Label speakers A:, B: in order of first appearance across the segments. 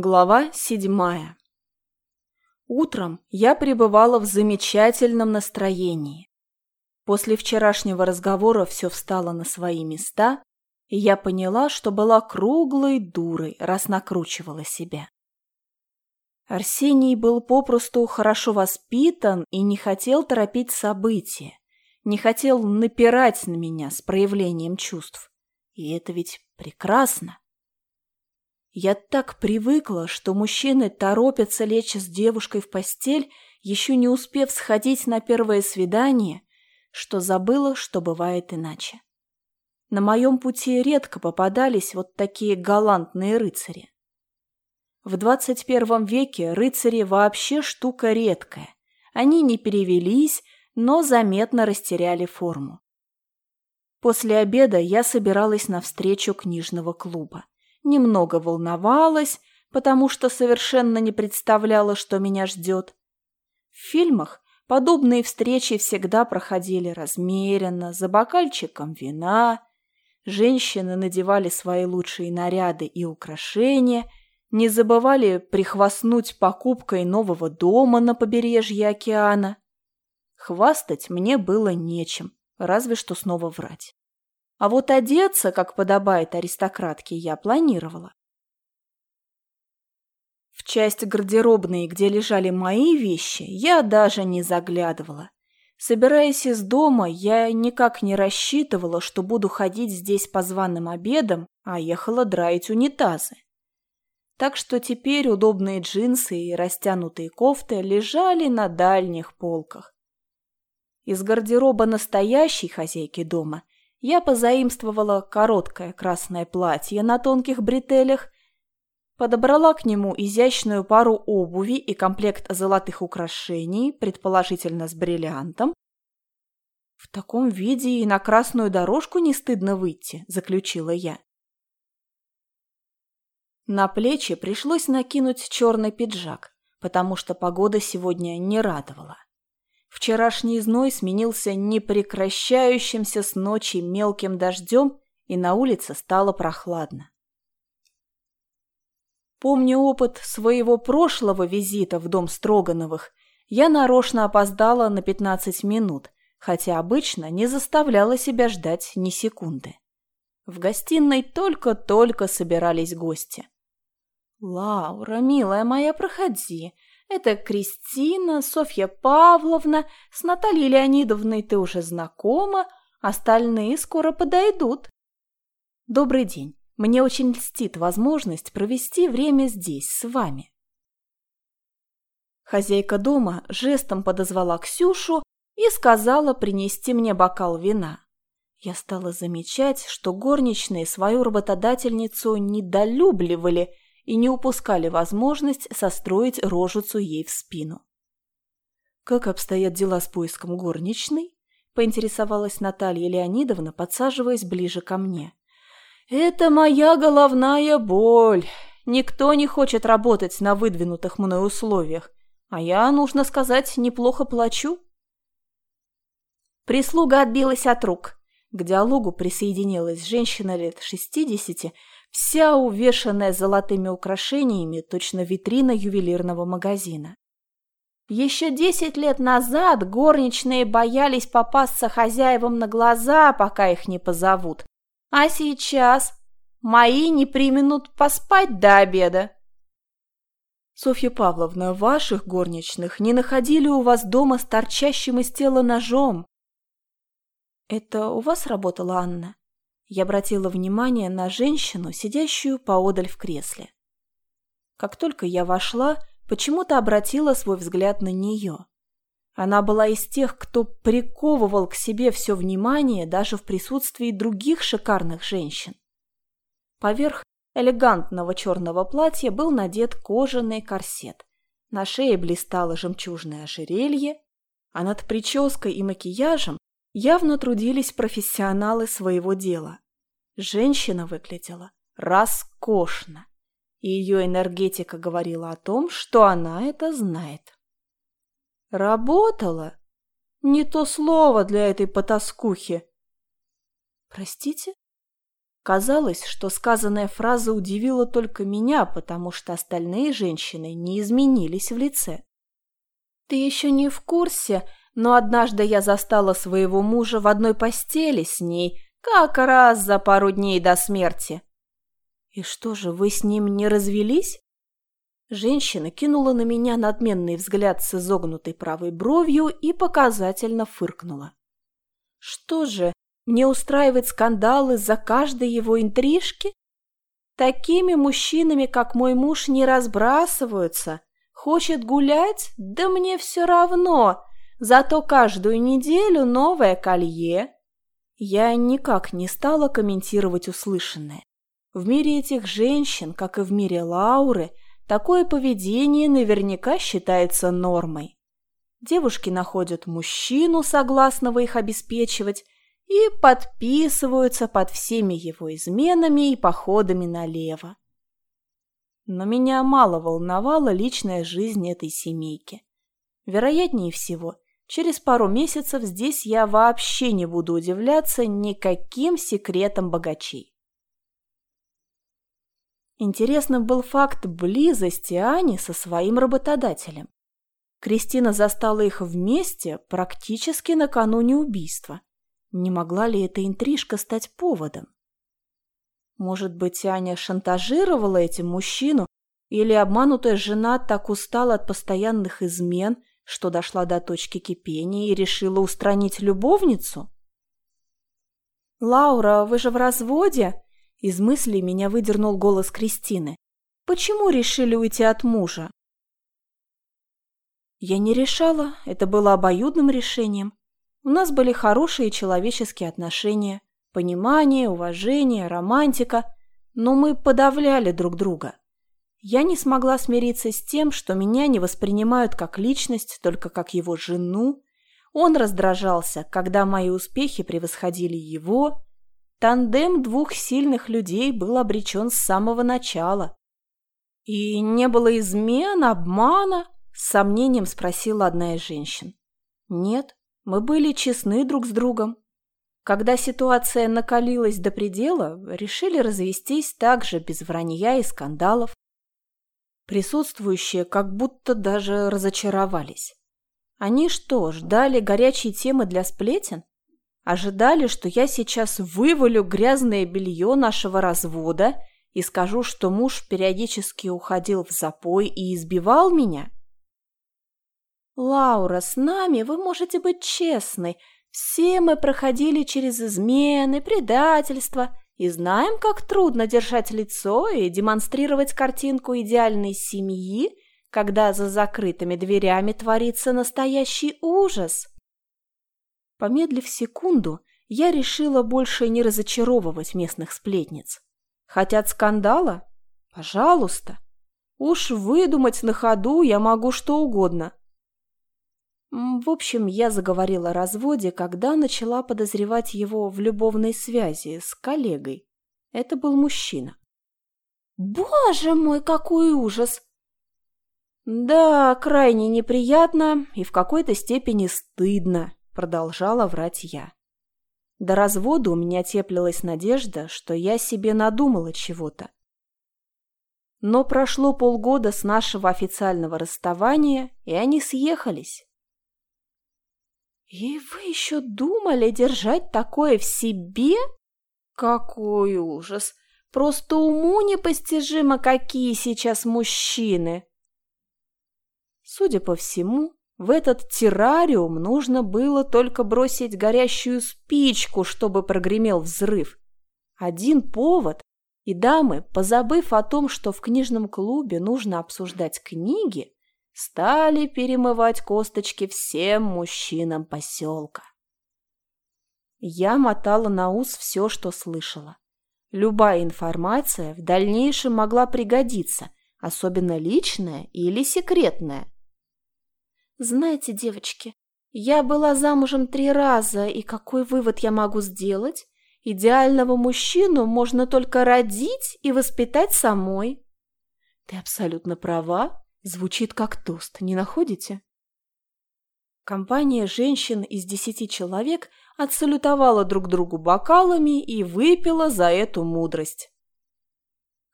A: Глава седьмая. Утром я пребывала в замечательном настроении. После вчерашнего разговора все встало на свои места, и я поняла, что была круглой дурой, раз накручивала себя. Арсений был попросту хорошо воспитан и не хотел торопить события, не хотел напирать на меня с проявлением чувств. И это ведь прекрасно. Я так привыкла, что мужчины торопятся лечь с девушкой в постель, еще не успев сходить на первое свидание, что забыла, что бывает иначе. На моем пути редко попадались вот такие галантные рыцари. В 21 веке рыцари вообще штука редкая. Они не перевелись, но заметно растеряли форму. После обеда я собиралась на встречу книжного клуба немного волновалась, потому что совершенно не представляла, что меня ждет. В фильмах подобные встречи всегда проходили размеренно, за бокальчиком вина. Женщины надевали свои лучшие наряды и украшения, не забывали прихвастнуть покупкой нового дома на побережье океана. Хвастать мне было нечем, разве что снова врать. А вот одеться, как подобает аристократке, я планировала. В часть гардеробной, где лежали мои вещи, я даже не заглядывала. Собираясь из дома, я никак не рассчитывала, что буду ходить здесь по званым обедам, а ехала драить унитазы. Так что теперь удобные джинсы и растянутые кофты лежали на дальних полках. Из гардероба настоящей хозяйки дома я позаимствовала короткое красное платье на тонких бретелях, подобрала к нему изящную пару обуви и комплект золотых украшений, предположительно с бриллиантом. «В таком виде и на красную дорожку не стыдно выйти», – заключила я. На плечи пришлось накинуть черный пиджак, потому что погода сегодня не радовала. Вчерашний зной сменился непрекращающимся с ночи мелким дождем, и на улице стало прохладно. Помню опыт своего прошлого визита в дом Строгановых. Я нарочно опоздала на 15 минут, хотя обычно не заставляла себя ждать ни секунды. В гостиной только-только собирались гости. «Лаура, милая моя, проходи. Это Кристина, Софья Павловна, с Натальей Леонидовной ты уже знакома, остальные скоро подойдут. Добрый день. Мне очень льстит возможность провести время здесь, с вами. Хозяйка дома жестом подозвала Ксюшу и сказала принести мне бокал вина. Я стала замечать, что горничные свою работодательницу недолюбливали – и не упускали возможность состроить рожицу ей в спину. «Как обстоят дела с поиском горничной?» – поинтересовалась Наталья Леонидовна, подсаживаясь ближе ко мне. «Это моя головная боль. Никто не хочет работать на выдвинутых мной условиях, а я, нужно сказать, неплохо плачу». Прислуга отбилась от рук. К диалогу присоединилась женщина лет шестидесяти, вся увешанная золотыми украшениями, точно витрина ювелирного магазина. Еще десять лет назад горничные боялись попасться хозяевам на глаза, пока их не позовут. А сейчас мои не применут поспать до обеда. Софья Павловна, ваших горничных не находили у вас дома с торчащим из тела ножом. Это у вас работала Анна? Я обратила внимание на женщину, сидящую поодаль в кресле. Как только я вошла, почему-то обратила свой взгляд на нее. Она была из тех, кто приковывал к себе все внимание даже в присутствии других шикарных женщин. Поверх элегантного черного платья был надет кожаный корсет. На шее блистало жемчужное ожерелье, а над прической и макияжем явно трудились профессионалы своего дела. Женщина выглядела роскошно, и ее энергетика говорила о том, что она это знает. Работала? Не то слово для этой потаскухи. Простите? Казалось, что сказанная фраза удивила только меня, потому что остальные женщины не изменились в лице. «Ты еще не в курсе, но однажды я застала своего мужа в одной постели с ней, как раз за пару дней до смерти». «И что же, вы с ним не развелись?» Женщина кинула на меня надменный взгляд с изогнутой правой бровью и показательно фыркнула. «Что же, мне устраивать скандалы из-за каждой его интрижки? Такими мужчинами, как мой муж, не разбрасываются. Хочет гулять? Да мне все равно. Зато каждую неделю новое колье». Я никак не стала комментировать услышанное. В мире этих женщин, как и в мире Лауры, такое поведение наверняка считается нормой. Девушки находят мужчину, согласного их обеспечивать, и подписываются под всеми его изменами и походами налево. Но меня мало волновала личная жизнь этой семейки. Вероятнее всего, через пару месяцев здесь я вообще не буду удивляться никаким секретам богачей. Интересным был факт близости Ани со своим работодателем. Кристина застала их вместе практически накануне убийства. Не могла ли эта интрижка стать поводом? Может быть, Аня шантажировала этим мужчину, или обманутая жена так устала от постоянных измен, что дошла до точки кипения и решила устранить любовницу? «Лаура, вы же в разводе?» Из мыслей меня выдернул голос Кристины. «Почему решили уйти от мужа?» Я не решала, это было обоюдным решением. У нас были хорошие человеческие отношения, понимание, уважение, романтика, но мы подавляли друг друга. Я не смогла смириться с тем, что меня не воспринимают как личность, только как его жену. Он раздражался, когда мои успехи превосходили его. Тандем двух сильных людей был обречен с самого начала. И не было измен, обмана, с сомнением спросила одна из женщин. Нет, мы были честны друг с другом. Когда ситуация накалилась до предела, решили развестись также без вранья и скандалов. Присутствующие как будто даже разочаровались. Они что, ждали горячей темы для сплетен? Ожидали, что я сейчас вывалю грязное белье нашего развода и скажу, что муж периодически уходил в запой и избивал меня? «Лаура, с нами вы можете быть честны. Все мы проходили через измены, предательство и знаем, как трудно держать лицо и демонстрировать картинку идеальной семьи, когда за закрытыми дверями творится настоящий ужас». Помедлив секунду, я решила больше не разочаровывать местных сплетниц. Хотят скандала? Пожалуйста. Уж выдумать на ходу я могу что угодно. В общем, я заговорила о разводе, когда начала подозревать его в любовной связи с коллегой. Это был мужчина. «Боже мой, какой ужас!» «Да, крайне неприятно и в какой-то степени стыдно», — продолжала врать я. До развода у меня теплилась надежда, что я себе надумала чего-то. Но прошло полгода с нашего официального расставания, и они съехались. «И вы еще думали держать такое в себе? Какой ужас! Просто уму непостижимо, какие сейчас мужчины!» Судя по всему, в этот террариум нужно было только бросить горящую спичку, чтобы прогремел взрыв. Один повод, и дамы, позабыв о том, что в книжном клубе нужно обсуждать книги, стали перемывать косточки всем мужчинам поселка. Я мотала на ус все, что слышала. Любая информация в дальнейшем могла пригодиться, особенно личная или секретная. Знаете, девочки, я была замужем три раза, и какой вывод я могу сделать? Идеального мужчину можно только родить и воспитать самой. Ты абсолютно права, Звучит как тост, не находите? Компания женщин из десяти человек отсалютовала друг другу бокалами и выпила за эту мудрость.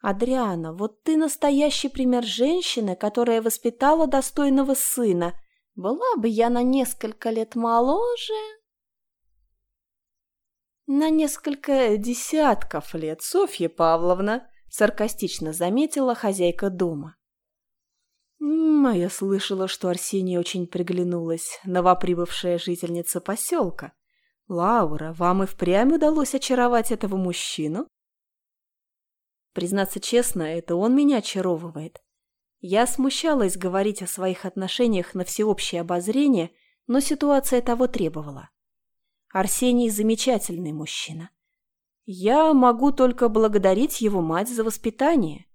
A: «Адриана, вот ты настоящий пример женщины, которая воспитала достойного сына. Была бы я на несколько лет моложе...» «На несколько десятков лет, Софья Павловна», — саркастично заметила хозяйка дома. «М -м, я слышала, что Арсении очень приглянулась, новоприбывшая жительница поселка. Лаура, вам и впрямь удалось очаровать этого мужчину?» Признаться честно, это он меня очаровывает. Я смущалась говорить о своих отношениях на всеобщее обозрение, но ситуация того требовала. Арсений замечательный мужчина. Я могу только благодарить его мать за воспитание.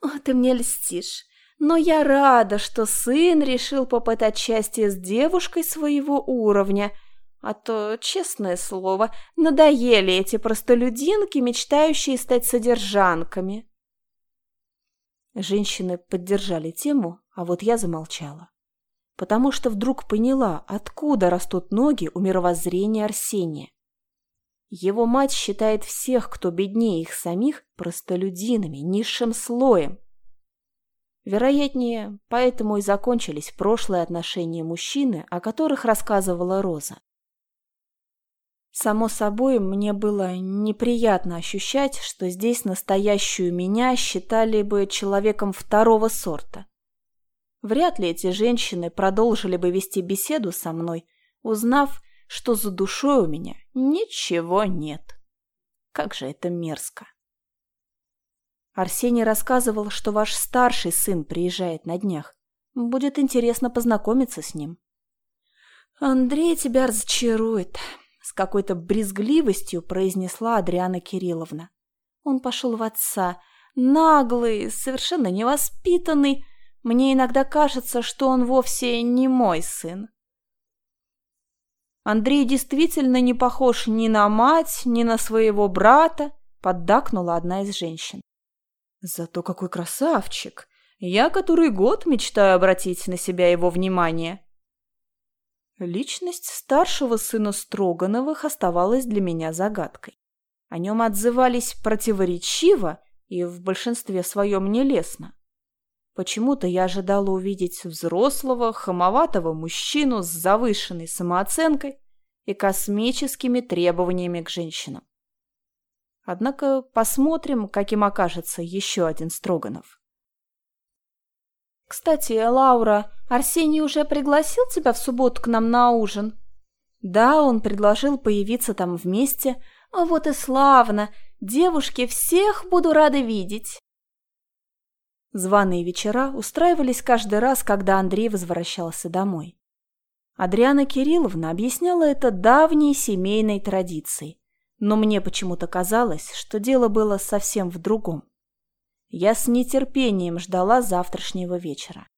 A: О, ты мне льстишь. Но я рада, что сын решил попытать счастье с девушкой своего уровня – а то, честное слово, надоели эти простолюдинки, мечтающие стать содержанками. Женщины поддержали тему, а вот я замолчала. Потому что вдруг поняла, откуда растут ноги у мировоззрения Арсения. Его мать считает всех, кто беднее их самих, простолюдинами, низшим слоем. Вероятнее, поэтому и закончились прошлые отношения мужчины, о которых рассказывала Роза. Само собой, мне было неприятно ощущать, что здесь настоящую меня считали бы человеком второго сорта. Вряд ли эти женщины продолжили бы вести беседу со мной, узнав, что за душой у меня ничего нет. Как же это мерзко. Арсений рассказывал, что ваш старший сын приезжает на днях. Будет интересно познакомиться с ним. Андрей тебя разочарует, с какой-то брезгливостью произнесла Адриана Кирилловна. Он пошел в отца. Наглый, совершенно невоспитанный. Мне иногда кажется, что он вовсе не мой сын. Андрей действительно не похож ни на мать, ни на своего брата, поддакнула одна из женщин. Зато какой красавчик! Я который год мечтаю обратить на себя его внимание. Личность старшего сына Строгановых оставалась для меня загадкой. О нем отзывались противоречиво и в большинстве своем нелестно. Почему-то я ожидала увидеть взрослого, хамоватого мужчину с завышенной самооценкой и космическими требованиями к женщинам. Однако посмотрим, каким окажется еще один Строганов. «Кстати, Лаура, Арсений уже пригласил тебя в субботу к нам на ужин?» «Да, он предложил появиться там вместе. А вот и славно! Девушки, всех буду рада видеть!» Званые вечера устраивались каждый раз, когда Андрей возвращался домой. Адриана Кирилловна объясняла это давней семейной традицией, но мне почему-то казалось, что дело было совсем в другом. Я с нетерпением ждала завтрашнего вечера.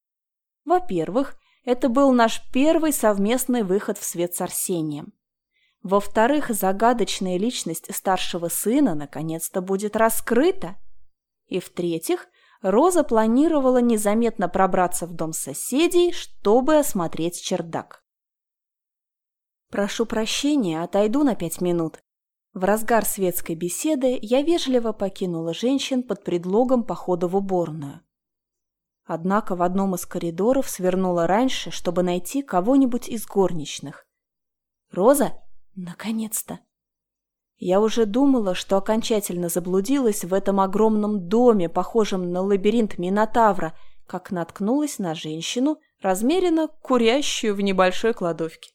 A: Во-первых, это был наш первый совместный выход в свет с Арсением. Во-вторых, загадочная личность старшего сына наконец-то будет раскрыта. И в-третьих, Роза планировала незаметно пробраться в дом соседей, чтобы осмотреть чердак. «Прошу прощения, отойду на пять минут», в разгар светской беседы я вежливо покинула женщин под предлогом похода в уборную. Однако в одном из коридоров свернула раньше, чтобы найти кого-нибудь из горничных. «Роза? Наконец-то!» Я уже думала, что окончательно заблудилась в этом огромном доме, похожем на лабиринт Минотавра, как наткнулась на женщину, размеренно курящую в небольшой кладовке.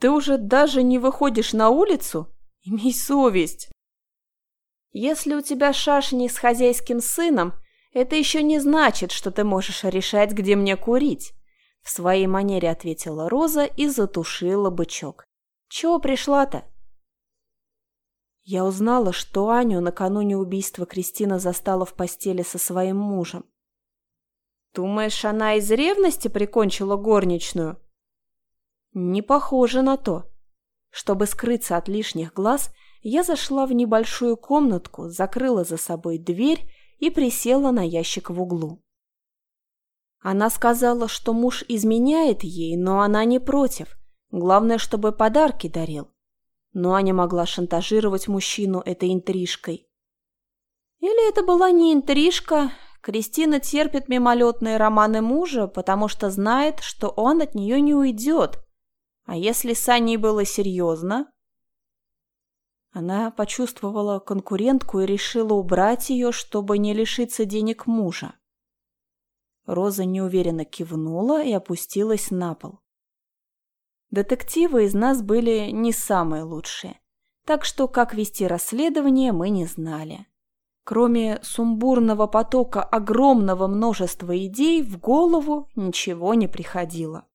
A: Ты уже даже не выходишь на улицу? Имей совесть. Если у тебя шашни с хозяйским сыном, это еще не значит, что ты можешь решать, где мне курить. В своей манере ответила Роза и затушила бычок. Чего пришла-то? Я узнала, что Аню накануне убийства Кристина застала в постели со своим мужем. Думаешь, она из ревности прикончила горничную? Не похоже на то. Чтобы скрыться от лишних глаз, я зашла в небольшую комнатку, закрыла за собой дверь и присела на ящик в углу. Она сказала, что муж изменяет ей, но она не против. Главное, чтобы подарки дарил. Но Аня могла шантажировать мужчину этой интрижкой. Или это была не интрижка, Кристина терпит мимолетные романы мужа, потому что знает, что он от нее не уйдет. А если с Аней было серьезно? Она почувствовала конкурентку и решила убрать ее, чтобы не лишиться денег мужа. Роза неуверенно кивнула и опустилась на пол. Детективы из нас были не самые лучшие, так что как вести расследование мы не знали. Кроме сумбурного потока огромного множества идей, в голову ничего не приходило.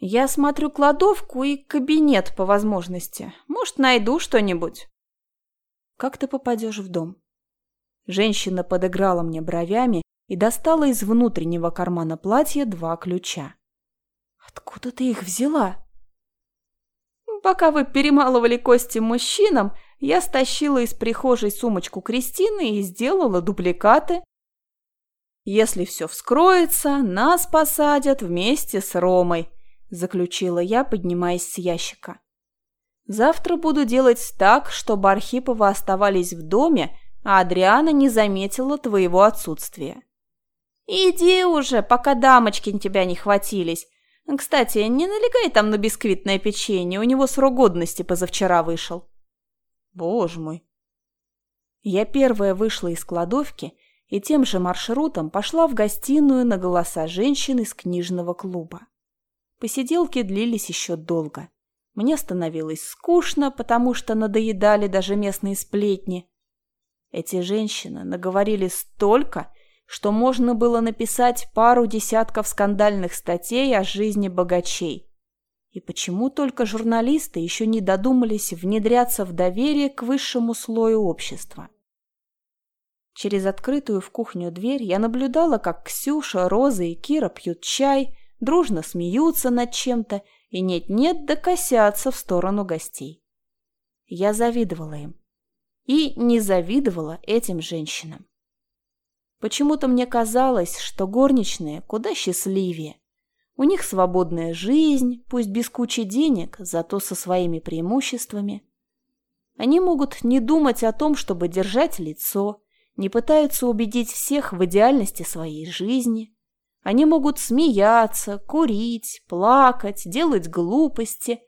A: Я смотрю кладовку и кабинет по возможности. Может, найду что-нибудь. Как ты попадешь в дом? Женщина подыграла мне бровями и достала из внутреннего кармана платья два ключа. Откуда ты их взяла? Пока вы перемалывали кости мужчинам, я стащила из прихожей сумочку Кристины и сделала дубликаты. Если все вскроется, нас посадят вместе с Ромой, заключила я, поднимаясь с ящика. Завтра буду делать так, чтобы Архиповы оставались в доме, а Адриана не заметила твоего отсутствия. Иди уже, пока дамочки тебя не хватились. Кстати, не налегай там на бисквитное печенье, у него срок годности позавчера вышел. Боже мой. Я первая вышла из кладовки и тем же маршрутом пошла в гостиную на голоса женщин из книжного клуба. Посиделки длились еще долго. Мне становилось скучно, потому что надоедали даже местные сплетни. Эти женщины наговорили столько, что можно было написать пару десятков скандальных статей о жизни богачей. И почему только журналисты еще не додумались внедряться в доверие к высшему слою общества? Через открытую в кухню дверь я наблюдала, как Ксюша, Роза и Кира пьют чай, дружно смеются над чем-то и нет-нет докосятся в сторону гостей. Я завидовала им. И не завидовала этим женщинам. Почему-то мне казалось, что горничные куда счастливее, у них свободная жизнь, пусть без кучи денег, зато со своими преимуществами. Они могут не думать о том, чтобы держать лицо, не пытаются убедить всех в идеальности своей жизни. Они могут смеяться, курить, плакать, делать глупости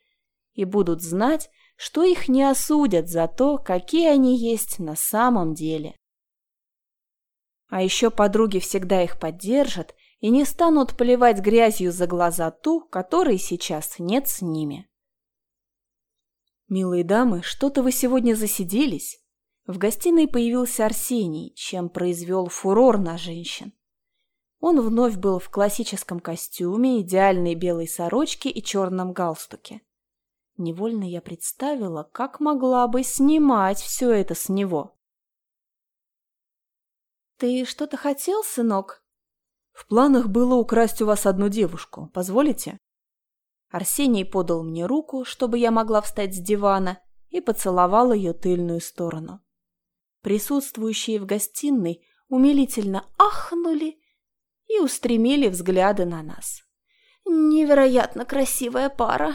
A: и будут знать, что их не осудят за то, какие они есть на самом деле. А еще подруги всегда их поддержат и не станут поливать грязью за глаза ту, которой сейчас нет с ними. «Милые дамы, что-то вы сегодня засиделись?» В гостиной появился Арсений, чем произвел фурор на женщин. Он вновь был в классическом костюме, идеальной белой сорочке и черном галстуке. Невольно я представила, как могла бы снимать все это с него. «Ты что-то хотел, сынок?» В планах было украсть у вас одну девушку. Позволите? Арсений подал мне руку, чтобы я могла встать с дивана, и поцеловал ее тыльную сторону. Присутствующие в гостиной умилительно ахнули и устремили взгляды на нас. Невероятно красивая пара.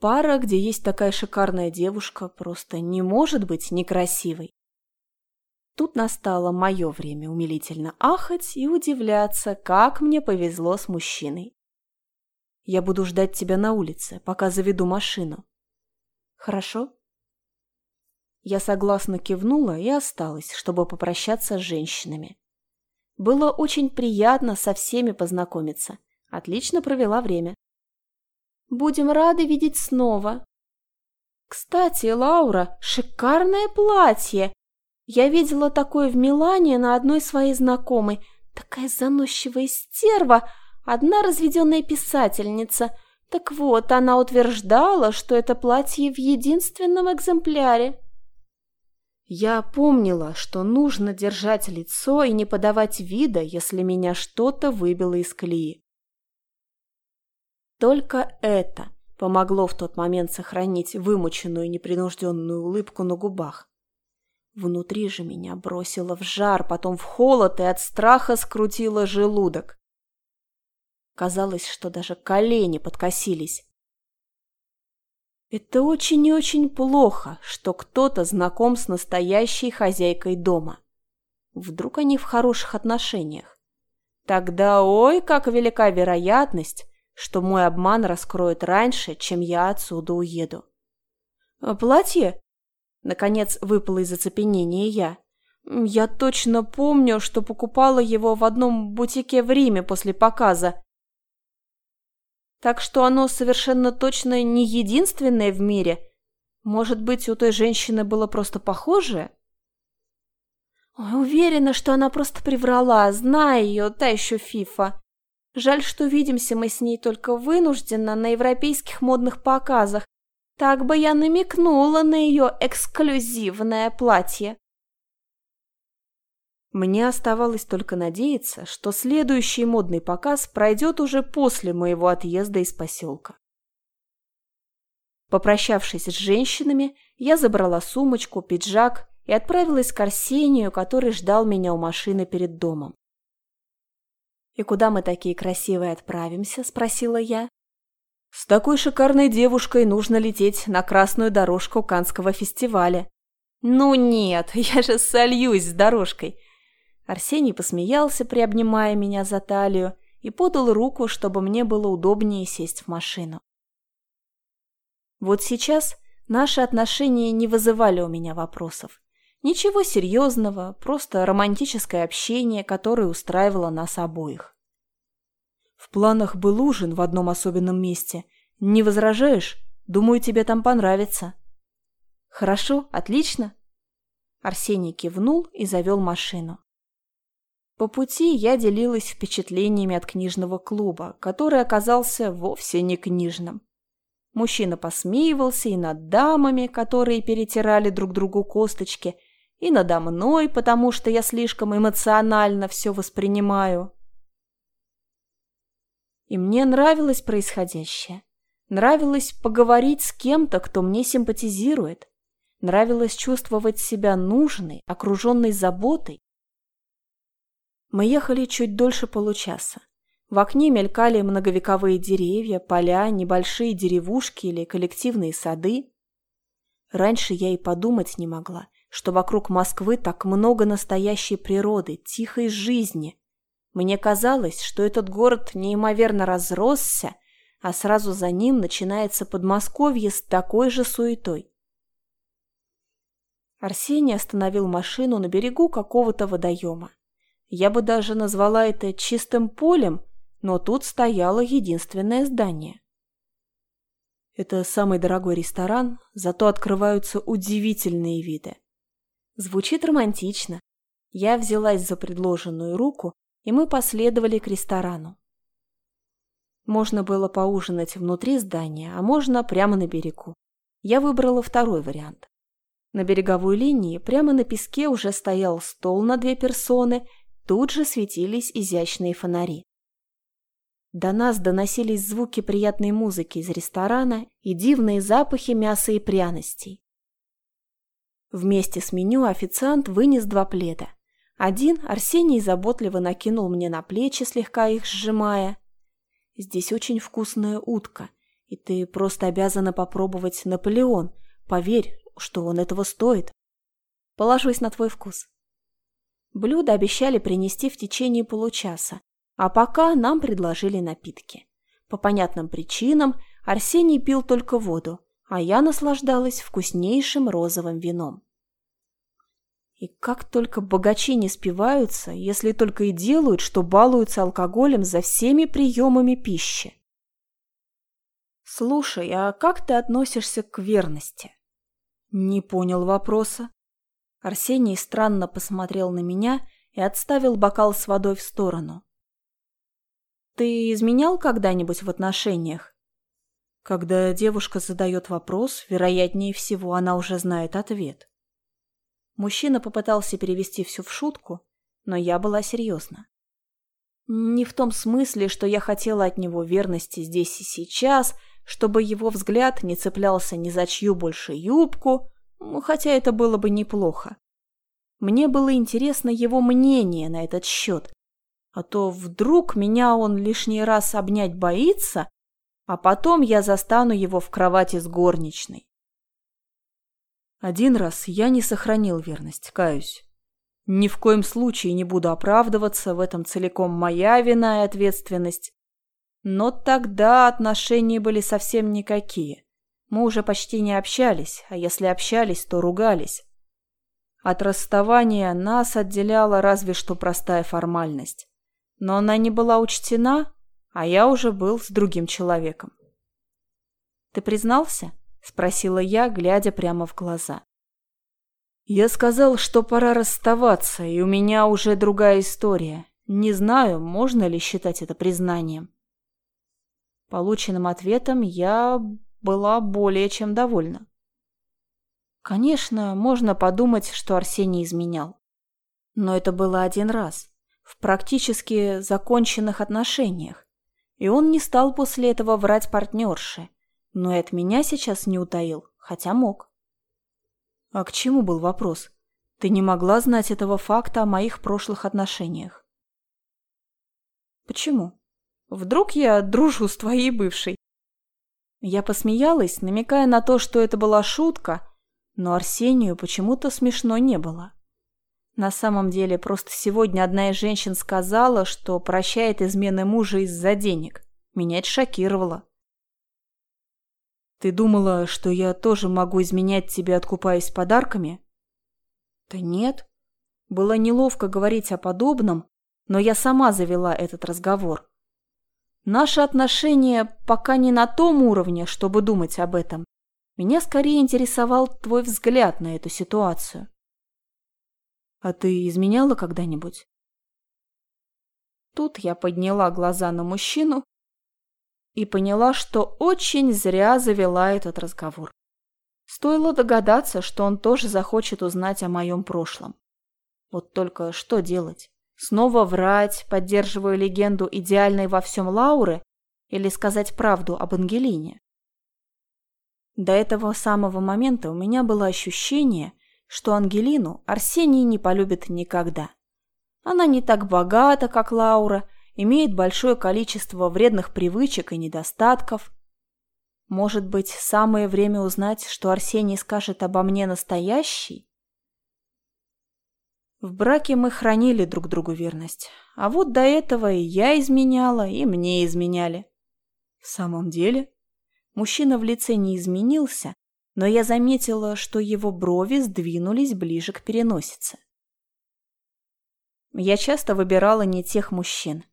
A: Пара, где есть такая шикарная девушка, просто не может быть некрасивой. Тут настало мое время умилительно ахать и удивляться, как мне повезло с мужчиной. Я буду ждать тебя на улице, пока заведу машину. Хорошо? Я согласно кивнула и осталась, чтобы попрощаться с женщинами. Было очень приятно со всеми познакомиться. Отлично провела время. Будем рады видеть снова. Кстати, Лаура, шикарное платье! Я видела такое в Милане на одной своей знакомой. Такая заносчивая стерва, одна разведенная писательница. Так вот, она утверждала, что это платье в единственном экземпляре. Я помнила, что нужно держать лицо и не подавать вида, если меня что-то выбило из колеи. Только это помогло в тот момент сохранить вымученную непринужденную улыбку на губах. Внутри же меня бросило в жар, потом в холод и от страха скрутило желудок. Казалось, что даже колени подкосились. Это очень и очень плохо, что кто-то знаком с настоящей хозяйкой дома. Вдруг они в хороших отношениях. Тогда ой, как велика вероятность, что мой обман раскроет раньше, чем я отсюда уеду. «А «Платье?» Наконец выпало из оцепенения я. «Я точно помню, что покупала его в одном бутике в Риме после показа. Так что оно совершенно точно не единственное в мире. Может быть, у той женщины было просто похожее?» Ой, уверена, что она просто приврала, зная ее, та еще фифа. Жаль, что видимся мы с ней только вынужденно на европейских модных показах. Так бы я намекнула на ее эксклюзивное платье. Мне оставалось только надеяться, что следующий модный показ пройдет уже после моего отъезда из поселка. Попрощавшись с женщинами, я забрала сумочку, пиджак и отправилась к Арсению, который ждал меня у машины перед домом. «И куда мы такие красивые отправимся?» – спросила я. «С такой шикарной девушкой нужно лететь на красную дорожку Канского фестиваля». «Ну нет, я же сольюсь с дорожкой!» Арсений посмеялся, приобнимая меня за талию, и подал руку, чтобы мне было удобнее сесть в машину. Вот сейчас наши отношения не вызывали у меня вопросов. Ничего серьезного, просто романтическое общение, которое устраивало нас обоих. В планах был ужин в одном особенном месте. Не возражаешь? Думаю, тебе там понравится. Хорошо, отлично. Арсений кивнул и завел машину. По пути я делилась впечатлениями от книжного клуба, который оказался вовсе не книжным. Мужчина посмеивался и над дамами, которые перетирали друг другу косточки, и надо мной, потому что я слишком эмоционально все воспринимаю. И мне нравилось происходящее. Нравилось поговорить с кем-то, кто мне симпатизирует. Нравилось чувствовать себя нужной, окруженной заботой. Мы ехали чуть дольше получаса. В окне мелькали многовековые деревья, поля, небольшие деревушки или коллективные сады. Раньше я и подумать не могла, что вокруг Москвы так много настоящей природы, тихой жизни. Мне казалось, что этот город неимоверно разросся, а сразу за ним начинается Подмосковье с такой же суетой. Арсений остановил машину на берегу какого-то водоема. Я бы даже назвала это чистым полем, но тут стояло единственное здание. Это самый дорогой ресторан, зато открываются удивительные виды. Звучит романтично. Я взялась за предложенную руку, и мы последовали к ресторану. Можно было поужинать внутри здания, а можно прямо на берегу. Я выбрала второй вариант. На береговой линии прямо на песке уже стоял стол на две персоны, тут же светились изящные фонари. До нас доносились звуки приятной музыки из ресторана и дивные запахи мяса и пряностей. Вместе с меню официант вынес два пледа. Один Арсений заботливо накинул мне на плечи, слегка их сжимая. «Здесь очень вкусная утка, и ты просто обязана попробовать Наполеон. Поверь, что он этого стоит. Положусь на твой вкус». Блюдо обещали принести в течение получаса, а пока нам предложили напитки. По понятным причинам Арсений пил только воду, а я наслаждалась вкуснейшим розовым вином. И как только богачи не спиваются, если только и делают, что балуются алкоголем за всеми приемами пищи. «Слушай, а как ты относишься к верности?» Не понял вопроса. Арсений странно посмотрел на меня и отставил бокал с водой в сторону. «Ты изменял когда-нибудь в отношениях?» Когда девушка задает вопрос, вероятнее всего, она уже знает ответ. Мужчина попытался перевести все в шутку, но я была серьезна. Не в том смысле, что я хотела от него верности здесь и сейчас, чтобы его взгляд не цеплялся ни за чью больше юбку, хотя это было бы неплохо. Мне было интересно его мнение на этот счет. А то вдруг меня он лишний раз обнять боится, а потом я застану его в кровати с горничной. Один раз я не сохранил верность, каюсь. Ни в коем случае не буду оправдываться, в этом целиком моя вина и ответственность. Но тогда отношения были совсем никакие. Мы уже почти не общались, а если общались, то ругались. От расставания нас отделяла разве что простая формальность. Но она не была учтена, а я уже был с другим человеком. «Ты признался?» – спросила я, глядя прямо в глаза. «Я сказал, что пора расставаться, и у меня уже другая история. Не знаю, можно ли считать это признанием». Полученным ответом я была более чем довольна. Конечно, можно подумать, что Арсений изменял. Но это было один раз, в практически законченных отношениях. И он не стал после этого врать партнерше. Но и от меня сейчас не утаил, хотя мог. А к чему был вопрос? Ты не могла знать этого факта о моих прошлых отношениях. Почему? Вдруг я дружу с твоей бывшей? Я посмеялась, намекая на то, что это была шутка, но Арсению почему-то смешно не было. На самом деле, просто сегодня одна из женщин сказала, что прощает измены мужа из-за денег. Меня это шокировало. «Ты думала, что я тоже могу изменять тебе, откупаясь подарками?» «Да нет. Было неловко говорить о подобном, но я сама завела этот разговор. Наши отношения пока не на том уровне, чтобы думать об этом. Меня скорее интересовал твой взгляд на эту ситуацию. А ты изменяла когда-нибудь? Тут я подняла глаза на мужчину и поняла, что очень зря завела этот разговор. Стоило догадаться, что он тоже захочет узнать о моем прошлом. Вот только что делать? Снова врать, поддерживая легенду идеальной во всем Лауры, или сказать правду об Ангелине? До этого самого момента у меня было ощущение, что Ангелину Арсений не полюбит никогда. Она не так богата, как Лаура, имеет большое количество вредных привычек и недостатков. Может быть, самое время узнать, что Арсений скажет обо мне настоящий? В браке мы хранили друг другу верность, а вот до этого и я изменяла, и мне изменяли. В самом деле... Мужчина в лице не изменился, но я заметила, что его брови сдвинулись ближе к переносице. Я часто выбирала не тех мужчин.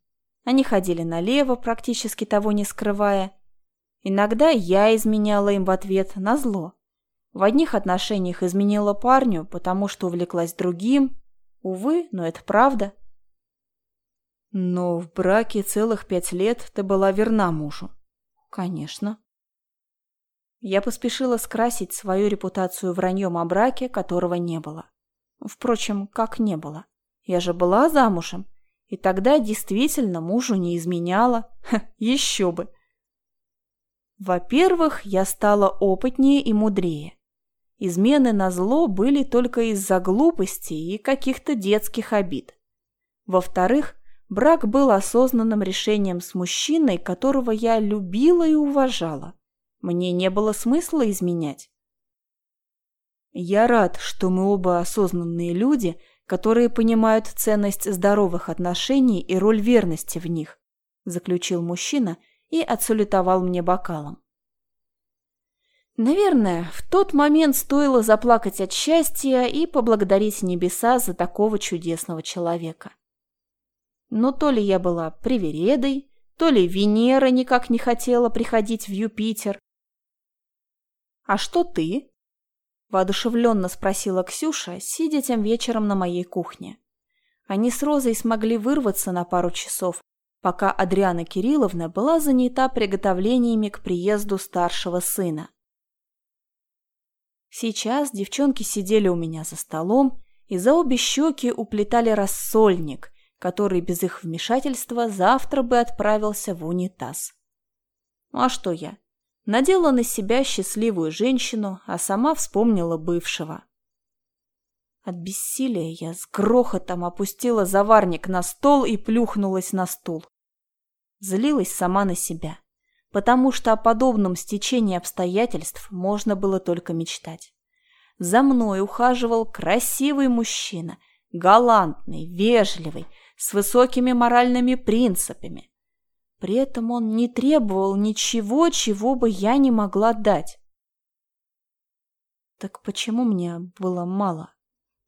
A: Они ходили налево, практически того не скрывая. Иногда я изменяла им в ответ на зло. В одних отношениях изменила парню, потому что увлеклась другим. Увы, но это правда. Но в браке целых пять лет ты была верна мужу. Конечно. Я поспешила скрасить свою репутацию враньем о браке, которого не было. Впрочем, как не было. Я же была замужем, и тогда действительно мужу не изменяла. Ха, еще бы. Во-первых, я стала опытнее и мудрее. Измены на зло были только из-за глупости и каких-то детских обид. Во-вторых, брак был осознанным решением с мужчиной, которого я любила и уважала. Мне не было смысла изменять. Я рад, что мы оба осознанные люди, которые понимают ценность здоровых отношений и роль верности в них, заключил мужчина и отсалютовал мне бокалом. Наверное, в тот момент стоило заплакать от счастья и поблагодарить небеса за такого чудесного человека. Но то ли я была привередой, то ли Венера никак не хотела приходить в Юпитер, «А что ты?» – воодушевленно спросила Ксюша, сидя тем вечером на моей кухне. Они с Розой смогли вырваться на пару часов, пока Адриана Кирилловна была занята приготовлениями к приезду старшего сына. Сейчас девчонки сидели у меня за столом и за обе щеки уплетали рассольник, который без их вмешательства завтра бы отправился в унитаз. Ну а что я? надела на себя счастливую женщину, а сама вспомнила бывшего. От бессилия я с грохотом опустила заварник на стол и плюхнулась на стул. Злилась сама на себя, потому что о подобном стечении обстоятельств можно было только мечтать. За мной ухаживал красивый мужчина, галантный, вежливый, с высокими моральными принципами. При этом он не требовал ничего, чего бы я не могла дать. Так почему мне было мало?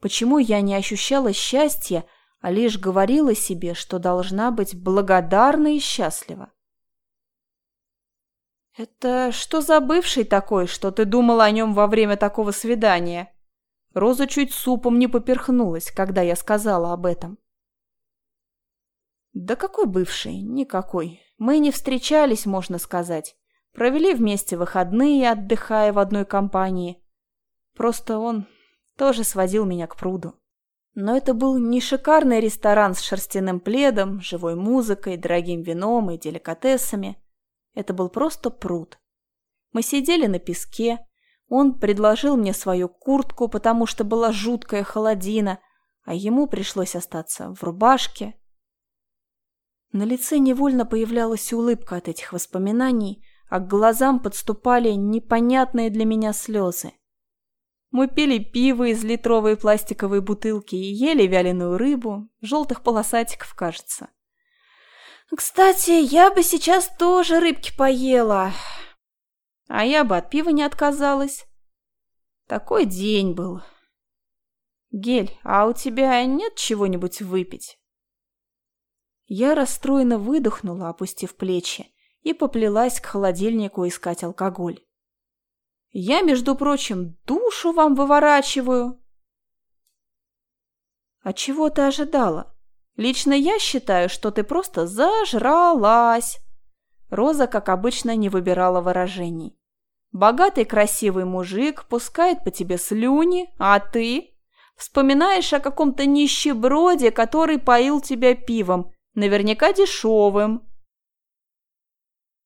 A: Почему я не ощущала счастья, а лишь говорила себе, что должна быть благодарна и счастлива? «Это что за бывший такой, что ты думала о нем во время такого свидания?» Роза чуть супом не поперхнулась, когда я сказала об этом. «Да какой бывший? Никакой. Мы не встречались, можно сказать. Провели вместе выходные, отдыхая в одной компании. Просто он тоже свозил меня к пруду. Но это был не шикарный ресторан с шерстяным пледом, живой музыкой, дорогим вином и деликатесами. Это был просто пруд. Мы сидели на песке. Он предложил мне свою куртку, потому что была жуткая холодина, а ему пришлось остаться в рубашке. На лице невольно появлялась улыбка от этих воспоминаний, а к глазам подступали непонятные для меня слезы. Мы пили пиво из литровой пластиковой бутылки и ели вяленую рыбу, желтых полосатиков, кажется. Кстати, я бы сейчас тоже рыбки поела. А я бы от пива не отказалась. Такой день был. Гель, а у тебя нет чего-нибудь выпить? Я расстроенно выдохнула, опустив плечи, и поплелась к холодильнику искать алкоголь. Я, между прочим, душу вам выворачиваю. А чего ты ожидала? Лично я считаю, что ты просто зажралась. Роза, как обычно, не выбирала выражений. Богатый красивый мужик пускает по тебе слюни, а ты вспоминаешь о каком-то нищеброде, который поил тебя пивом, наверняка дешевым.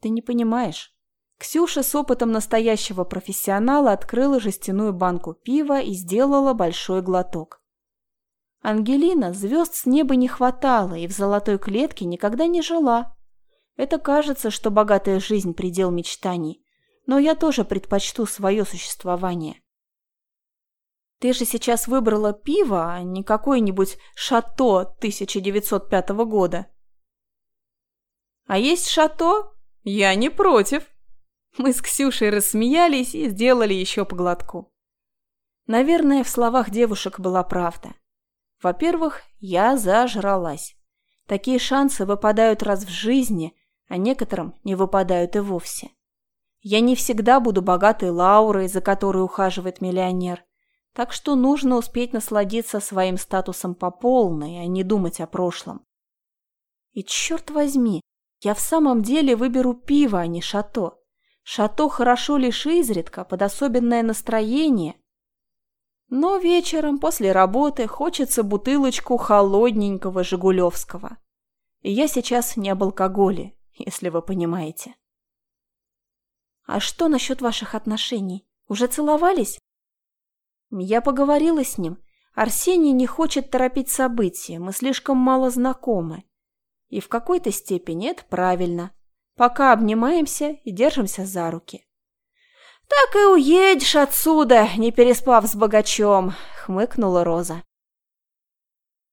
A: Ты не понимаешь. Ксюша с опытом настоящего профессионала открыла жестяную банку пива и сделала большой глоток. Ангелина звезд с неба не хватало и в золотой клетке никогда не жила. Это кажется, что богатая жизнь – предел мечтаний, но я тоже предпочту свое существование. Ты же сейчас выбрала пиво, а не какое-нибудь шато 1905 года. А есть шато? Я не против. Мы с Ксюшей рассмеялись и сделали еще по глотку. Наверное, в словах девушек была правда. Во-первых, я зажралась. Такие шансы выпадают раз в жизни, а некоторым не выпадают и вовсе. Я не всегда буду богатой Лаурой, за которой ухаживает миллионер, так что нужно успеть насладиться своим статусом по полной, а не думать о прошлом. И черт возьми, я в самом деле выберу пиво, а не шато. Шато хорошо лишь изредка, под особенное настроение. Но вечером после работы хочется бутылочку холодненького жигулевского. И я сейчас не об алкоголе, если вы понимаете. А что насчет ваших отношений? Уже целовались? Я поговорила с ним. Арсений не хочет торопить события, мы слишком мало знакомы. И в какой-то степени это правильно пока обнимаемся и держимся за руки. «Так и уедешь отсюда, не переспав с богачом», — хмыкнула Роза.